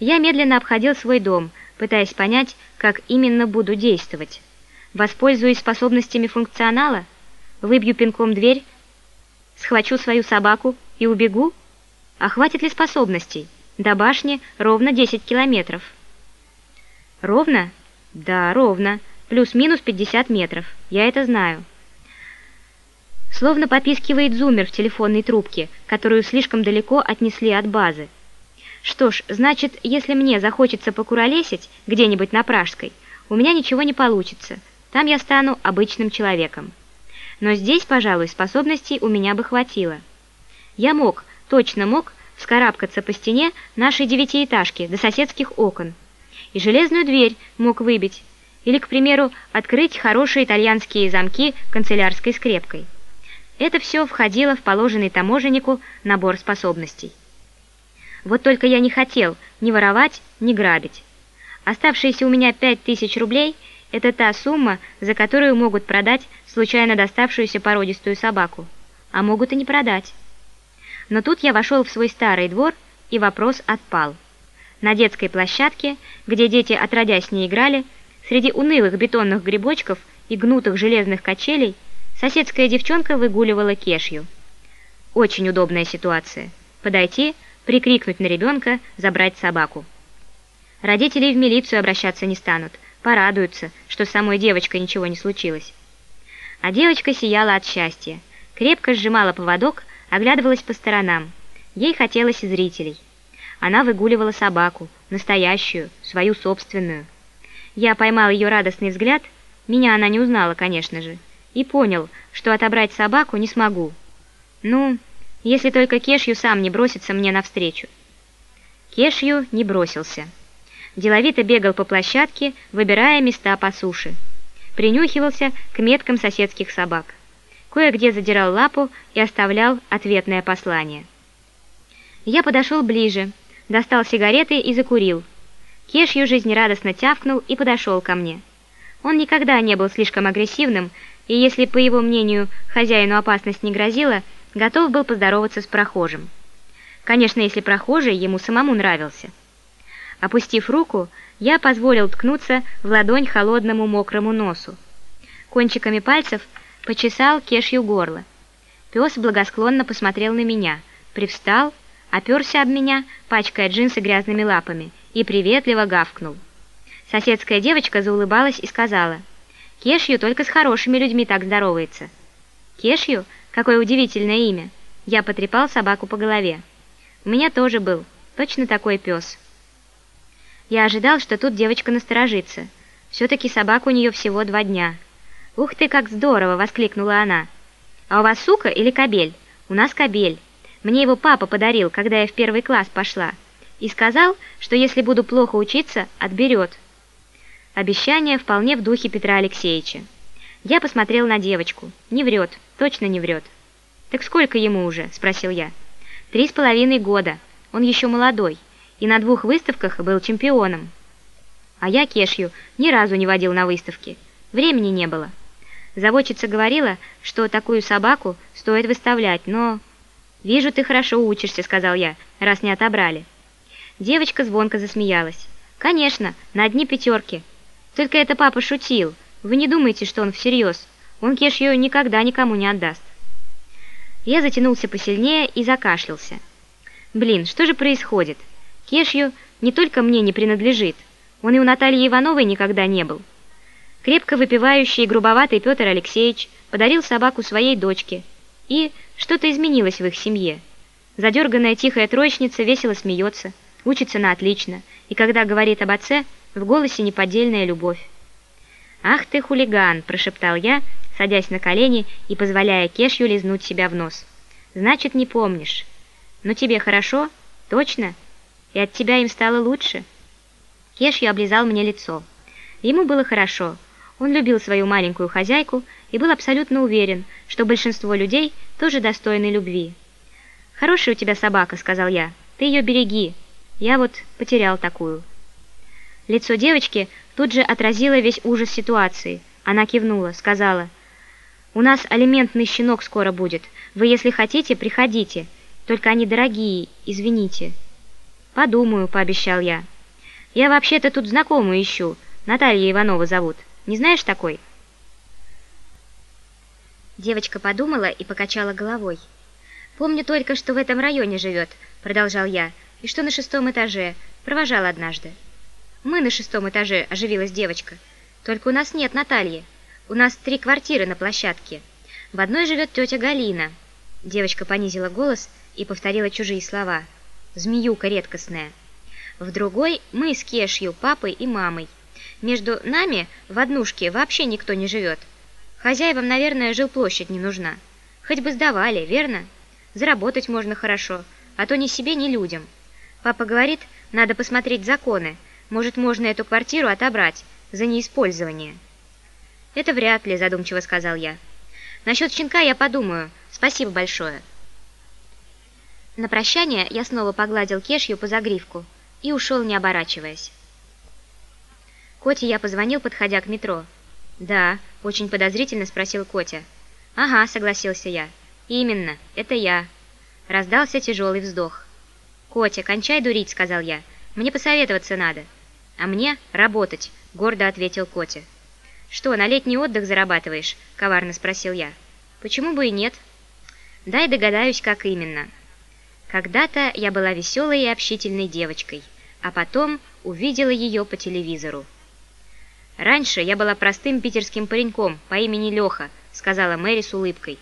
Я медленно обходил свой дом, пытаясь понять, как именно буду действовать. Воспользуюсь способностями функционала? Выбью пинком дверь? Схвачу свою собаку и убегу? А хватит ли способностей? До башни ровно 10 километров. Ровно? Да, ровно. Плюс-минус 50 метров. Я это знаю. Словно попискивает зумер в телефонной трубке, которую слишком далеко отнесли от базы. Что ж, значит, если мне захочется покуролесить где-нибудь на Пражской, у меня ничего не получится. Там я стану обычным человеком. Но здесь, пожалуй, способностей у меня бы хватило. Я мог, точно мог, вскарабкаться по стене нашей девятиэтажки до соседских окон. И железную дверь мог выбить. Или, к примеру, открыть хорошие итальянские замки канцелярской скрепкой. Это все входило в положенный таможеннику набор способностей. Вот только я не хотел ни воровать, ни грабить. Оставшиеся у меня пять тысяч рублей – это та сумма, за которую могут продать случайно доставшуюся породистую собаку. А могут и не продать. Но тут я вошел в свой старый двор, и вопрос отпал. На детской площадке, где дети отродясь не играли, среди унылых бетонных грибочков и гнутых железных качелей, соседская девчонка выгуливала кешью. Очень удобная ситуация. Подойти – прикрикнуть на ребенка, забрать собаку. Родители в милицию обращаться не станут, порадуются, что с самой девочкой ничего не случилось. А девочка сияла от счастья, крепко сжимала поводок, оглядывалась по сторонам. Ей хотелось зрителей. Она выгуливала собаку, настоящую, свою собственную. Я поймал ее радостный взгляд, меня она не узнала, конечно же, и понял, что отобрать собаку не смогу. Ну, если только Кешью сам не бросится мне навстречу. Кешью не бросился. Деловито бегал по площадке, выбирая места по суше. Принюхивался к меткам соседских собак. Кое-где задирал лапу и оставлял ответное послание. Я подошел ближе, достал сигареты и закурил. Кешью жизнерадостно тявкнул и подошел ко мне. Он никогда не был слишком агрессивным, и если, по его мнению, хозяину опасность не грозила, готов был поздороваться с прохожим. Конечно, если прохожий ему самому нравился. Опустив руку, я позволил ткнуться в ладонь холодному мокрому носу. Кончиками пальцев почесал кешью горло. Пес благосклонно посмотрел на меня, привстал, оперся об меня, пачкая джинсы грязными лапами, и приветливо гавкнул. Соседская девочка заулыбалась и сказала, «Кешью только с хорошими людьми так здоровается». «Кешью?» Какое удивительное имя. Я потрепал собаку по голове. У меня тоже был, точно такой пес. Я ожидал, что тут девочка насторожится. Все-таки собака у нее всего два дня. «Ух ты, как здорово!» — воскликнула она. «А у вас сука или кобель?» «У нас кобель. Мне его папа подарил, когда я в первый класс пошла. И сказал, что если буду плохо учиться, отберет». Обещание вполне в духе Петра Алексеевича. Я посмотрел на девочку. Не врет, точно не врет. «Так сколько ему уже?» – спросил я. «Три с половиной года. Он еще молодой. И на двух выставках был чемпионом. А я Кешью ни разу не водил на выставки. Времени не было. Заводчица говорила, что такую собаку стоит выставлять, но... «Вижу, ты хорошо учишься», — сказал я, раз не отобрали. Девочка звонко засмеялась. «Конечно, на одни пятерки. Только это папа шутил. Вы не думайте, что он всерьез. Он Кешью никогда никому не отдаст». Я затянулся посильнее и закашлялся. Блин, что же происходит? Кешью не только мне не принадлежит, он и у Натальи Ивановой никогда не был. Крепко выпивающий и грубоватый Петр Алексеевич подарил собаку своей дочке, и что-то изменилось в их семье. Задерганная тихая троечница весело смеется, учится на отлично, и когда говорит об отце, в голосе неподдельная любовь. «Ах ты, хулиган!» – прошептал я, садясь на колени и позволяя Кешью лизнуть себя в нос. «Значит, не помнишь. Но тебе хорошо? Точно? И от тебя им стало лучше?» Кешью облизал мне лицо. Ему было хорошо. Он любил свою маленькую хозяйку и был абсолютно уверен, что большинство людей тоже достойны любви. «Хорошая у тебя собака», — сказал я. «Ты ее береги. Я вот потерял такую». Лицо девочки тут же отразило весь ужас ситуации. Она кивнула, сказала, «У нас алиментный щенок скоро будет. Вы, если хотите, приходите. Только они дорогие, извините». «Подумаю», — пообещал я. «Я вообще-то тут знакомую ищу. Наталья Иванова зовут. Не знаешь такой?» Девочка подумала и покачала головой. «Помню только, что в этом районе живет», — продолжал я, «и что на шестом этаже. Провожал однажды». «Мы на шестом этаже», — оживилась девочка. «Только у нас нет Натальи. У нас три квартиры на площадке. В одной живет тетя Галина». Девочка понизила голос и повторила чужие слова — змеюка редкостная. В другой мы с Кешью, папой и мамой. Между нами в однушке вообще никто не живет. Хозяевам, наверное, жилплощадь не нужна. Хоть бы сдавали, верно? Заработать можно хорошо, а то ни себе, ни людям. Папа говорит, надо посмотреть законы. Может, можно эту квартиру отобрать за неиспользование. Это вряд ли, задумчиво сказал я. Насчет щенка я подумаю. Спасибо большое. На прощание я снова погладил Кешью по загривку и ушел, не оборачиваясь. Коте я позвонил, подходя к метро. «Да», — очень подозрительно спросил Котя. «Ага», — согласился я. «Именно, это я». Раздался тяжелый вздох. «Котя, кончай дурить», — сказал я. «Мне посоветоваться надо». «А мне работать», — гордо ответил Котя. «Что, на летний отдых зарабатываешь?» — коварно спросил я. «Почему бы и нет?» «Дай догадаюсь, как именно». Когда-то я была веселой и общительной девочкой, а потом увидела ее по телевизору. «Раньше я была простым питерским пареньком по имени Леха», — сказала Мэри с улыбкой.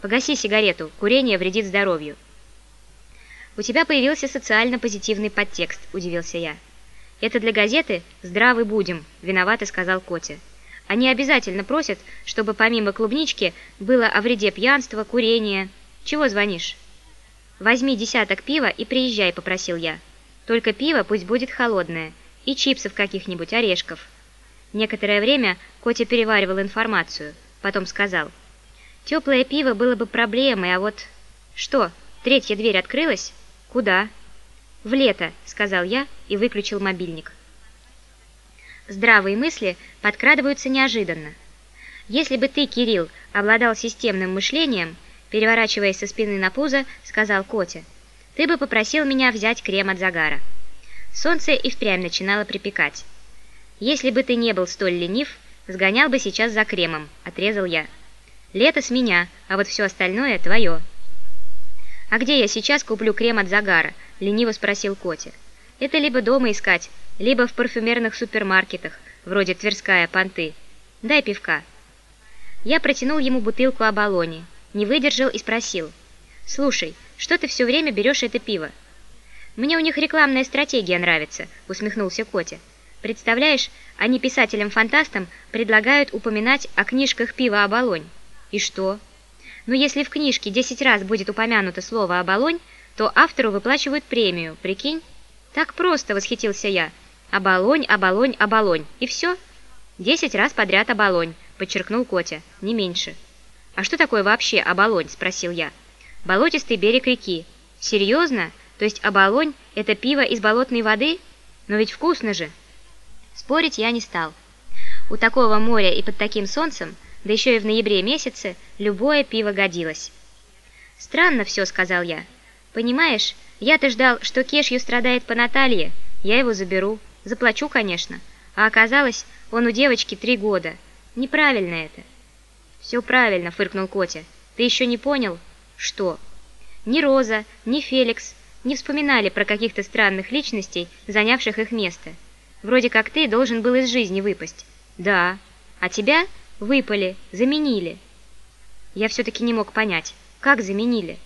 «Погаси сигарету, курение вредит здоровью». «У тебя появился социально позитивный подтекст», — удивился я. «Это для газеты «Здравы будем», — виновато сказал Котя. «Они обязательно просят, чтобы помимо клубнички было о вреде пьянства, курения. Чего звонишь?» «Возьми десяток пива и приезжай», — попросил я. «Только пиво пусть будет холодное, и чипсов каких-нибудь, орешков». Некоторое время Котя переваривал информацию, потом сказал. «Теплое пиво было бы проблемой, а вот...» «Что, третья дверь открылась?» «Куда?» «В лето», — сказал я и выключил мобильник. Здравые мысли подкрадываются неожиданно. Если бы ты, Кирилл, обладал системным мышлением — Переворачиваясь со спины на пузо, сказал Котя. «Ты бы попросил меня взять крем от загара». Солнце и впрямь начинало припекать. «Если бы ты не был столь ленив, сгонял бы сейчас за кремом», — отрезал я. «Лето с меня, а вот все остальное твое». «А где я сейчас куплю крем от загара?» — лениво спросил Котя. «Это либо дома искать, либо в парфюмерных супермаркетах, вроде Тверская, Понты. Дай пивка». Я протянул ему бутылку оболони. Не выдержал и спросил. «Слушай, что ты все время берешь это пиво?» «Мне у них рекламная стратегия нравится», — усмехнулся Котя. «Представляешь, они писателям-фантастам предлагают упоминать о книжках пива «Оболонь». И что? Ну, если в книжке 10 раз будет упомянуто слово «Оболонь», то автору выплачивают премию, прикинь? Так просто, восхитился я. «Оболонь, оболонь, оболонь». И все? Десять раз подряд «Оболонь», подчеркнул Котя, не меньше. «А что такое вообще оболонь?» – спросил я. «Болотистый берег реки». «Серьезно? То есть оболонь – это пиво из болотной воды? Но ведь вкусно же!» Спорить я не стал. У такого моря и под таким солнцем, да еще и в ноябре месяце, любое пиво годилось. «Странно все», – сказал я. «Понимаешь, я-то ждал, что Кешью страдает по Наталье. Я его заберу. Заплачу, конечно. А оказалось, он у девочки три года. Неправильно это». «Все правильно», — фыркнул Котя. «Ты еще не понял?» «Что?» Ни Роза, ни Феликс не вспоминали про каких-то странных личностей, занявших их место. Вроде как ты должен был из жизни выпасть. Да. А тебя выпали, заменили. Я все-таки не мог понять, как заменили.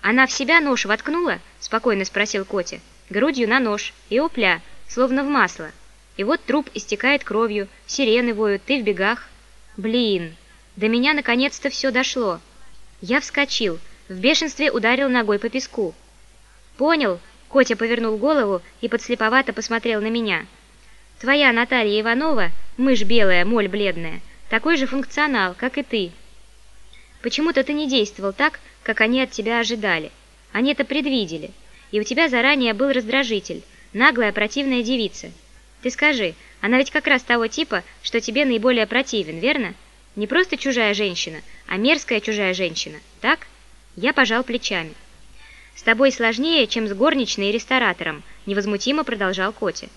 Она в себя нож воткнула? Спокойно спросил Котя. Грудью на нож. И опля, словно в масло. И вот труп истекает кровью, сирены воют, ты в бегах. Блин, до меня наконец-то все дошло. Я вскочил, в бешенстве ударил ногой по песку. «Понял?» — Котя повернул голову и подслеповато посмотрел на меня. «Твоя Наталья Иванова, мышь белая, моль бледная, такой же функционал, как и ты. Почему-то ты не действовал так, как они от тебя ожидали. Они это предвидели, и у тебя заранее был раздражитель, наглая противная девица. Ты скажи, она ведь как раз того типа, что тебе наиболее противен, верно?» Не просто чужая женщина, а мерзкая чужая женщина, так? Я пожал плечами. «С тобой сложнее, чем с горничной и ресторатором», — невозмутимо продолжал Котя.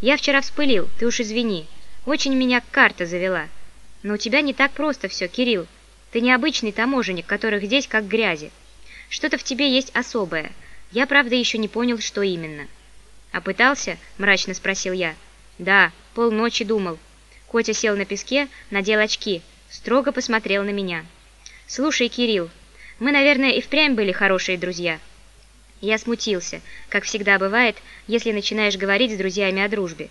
«Я вчера вспылил, ты уж извини. Очень меня карта завела. Но у тебя не так просто все, Кирилл. Ты необычный таможенник, которых здесь как грязи. Что-то в тебе есть особое. Я, правда, еще не понял, что именно». «А пытался?» — мрачно спросил я. «Да, полночи думал». Котя сел на песке, надел очки, строго посмотрел на меня. «Слушай, Кирилл, мы, наверное, и впрямь были хорошие друзья». Я смутился, как всегда бывает, если начинаешь говорить с друзьями о дружбе.